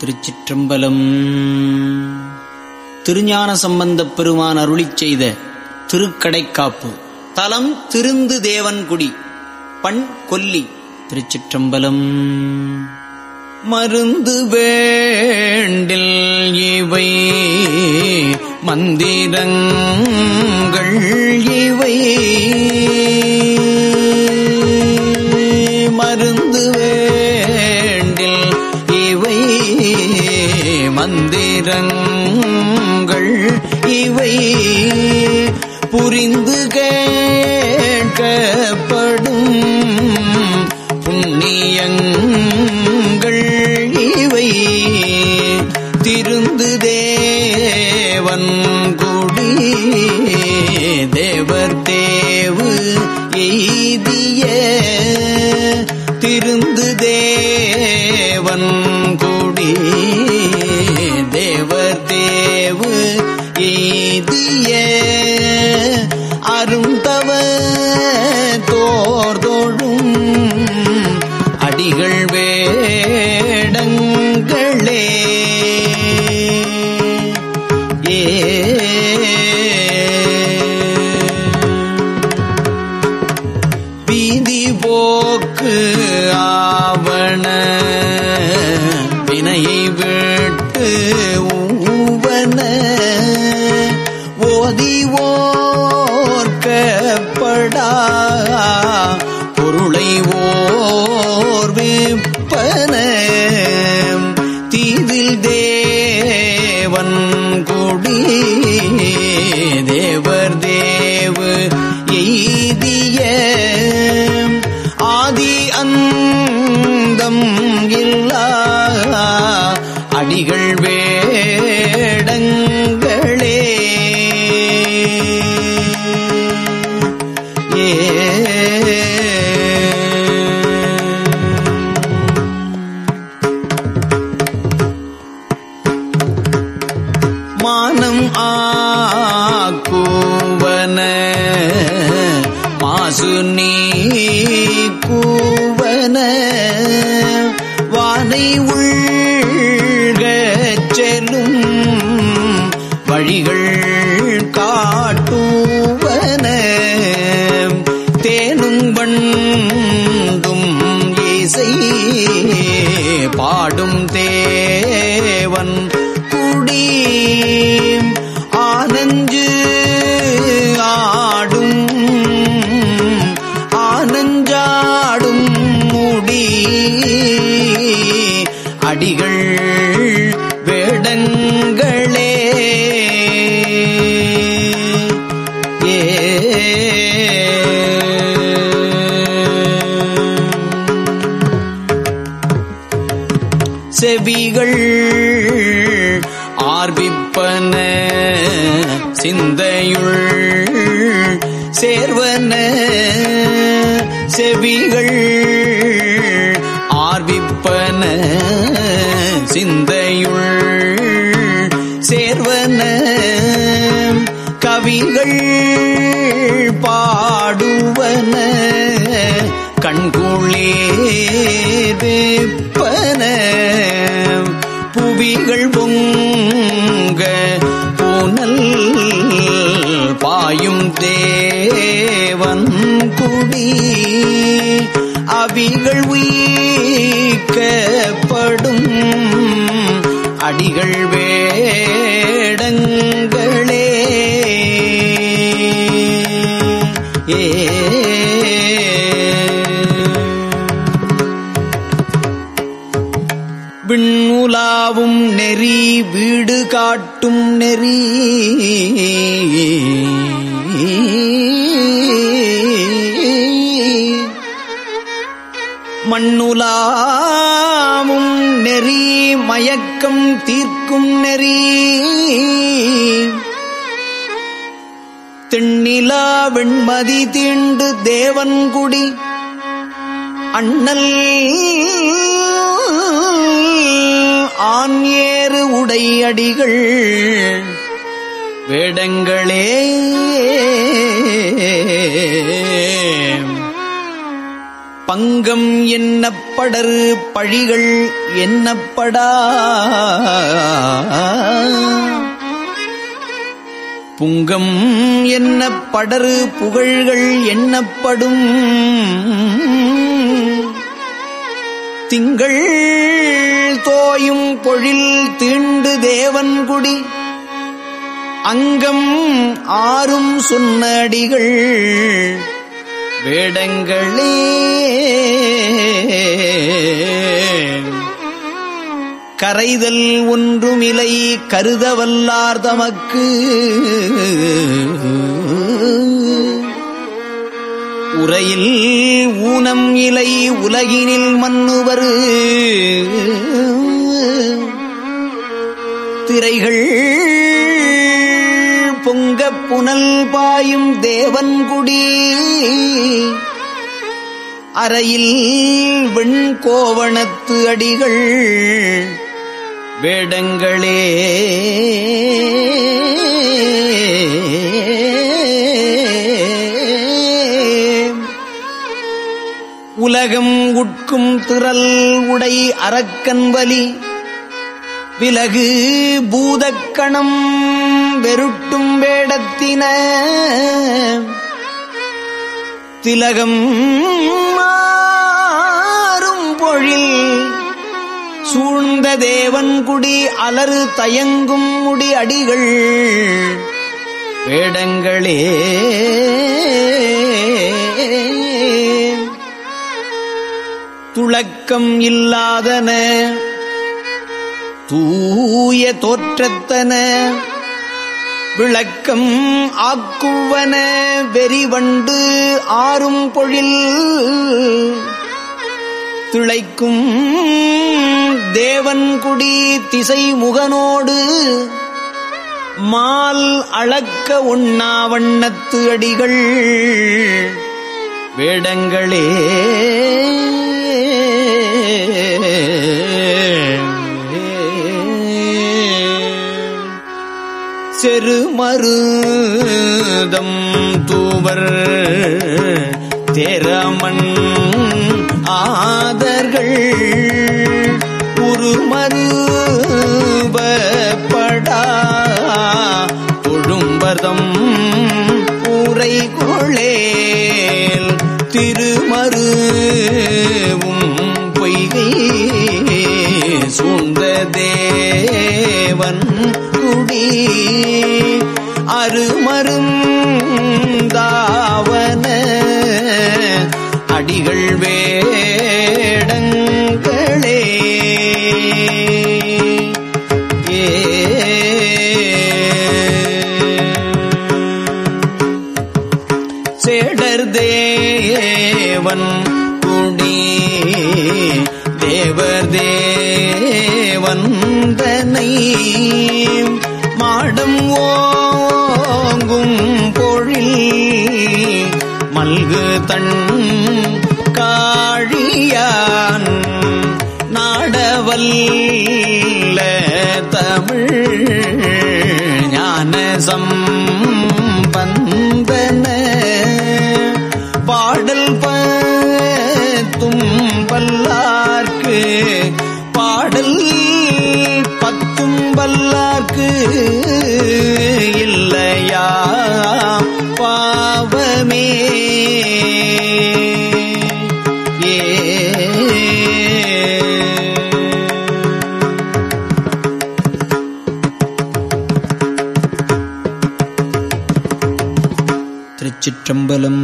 திருச்சிற்றம்பலம். திருஞான சம்பந்தப் பெருமான் அருளிச் செய்த திருக்கடைக்காப்பு. தலம் திருந்து தேவன்குடி. பண் கொல்லி திருச்சிற்றம்பலம். மருந்து வேண்டில் இவை மந்திரங்கள் இவை. இவை புரிந்து கேட்கப்படும் புண்ணியங்கள் இவை. திருந்து தேவன் குடி தேவர் தேவு எய்திய. திருந்து தேவன் குடி அருந்தவ தோர்தோழும் அடிகள் வேடங்களே. ஏ வீதி போக்கு ஆவண வினையை விட்டு ஊவன. ஓதி ஓ ஆக்குவன. மாசு நீ கூவன. வானை உள்கச் செல்லும் வழிகள் சிந்தையுள் சேர்வன செவிகள் ஆர்விப்பன சிந்தையுள் சேர்வன கவிகள் பாடுவன கண்குளேப்பன புவிகள் பொங்க அவிகள் உயிக்கப்படும் அடிகள் வேடங்களே. ஏ. விண்ணுலாவும் நெறி வீடு காட்டும் நெறி. மண்ணுலாவும் நெறி மயக்கம் தீர்க்கும் நெறி. திண்ணிலா வெண்மதி தீண்டு தேவன்குடி அண்ணல் ஆண் ஏறு உடையடிகள் வேடங்களே பங்கம் என்ன பழிகள் என்னப்படா புங்கம் என்ன புகழ்கள் எண்ணப்படும் திங்கள் தோயும் பொழில் தீண்டு தேவன்குடி அங்கம் ஆறும் சொன்னடிகள் வேடங்களே கரைதல் ஒன்றுமிலை கருதவல்லார் தமக்கு. உரையில் ஊனம் இலை உலகினில் மன்னுவர் திரைகள் புனல் பாயும் தேவன்குடி அறையில் வெண்கோவணத்து அடிகள் வேடங்களே. உலகம் உட்கும் திரள் உடை அரக்கன் வலி. விலகு பூதக்கணம். வெருட்டும் வேடத்தின திலகம் மாறும் பொழில். சூழ்ந்த தேவன்குடி அலறு தயங்கும் முடி அடிகள். வேடங்களே. துளக்கம் இல்லாதன தூய தோற்றத்தன விளக்கம் ஆக்குவன வெறிவண்டு ஆறும் பொழில். திளைக்கும் தேவன்குடி திசை முகனோடு மால் அளக்க உண்ணா வண்ணத்து அடிகள். வேடங்களே செருமருதம் தூவர் தேரமண் ஆதர்கள் அடிகள் வேடங்களே. ஏ. தேவன் குடி தேவர் தேவந்தனை மாடம் ஓங்கும் பொழில் மல்கு தன் நல்ல தமிழ் ஞான சம்பந்தன. பாடல் பத்தும் பல்லார்க்கு பாடல் பத்தும் பல்லார்க்கு திருச்சிற்றம்பலம்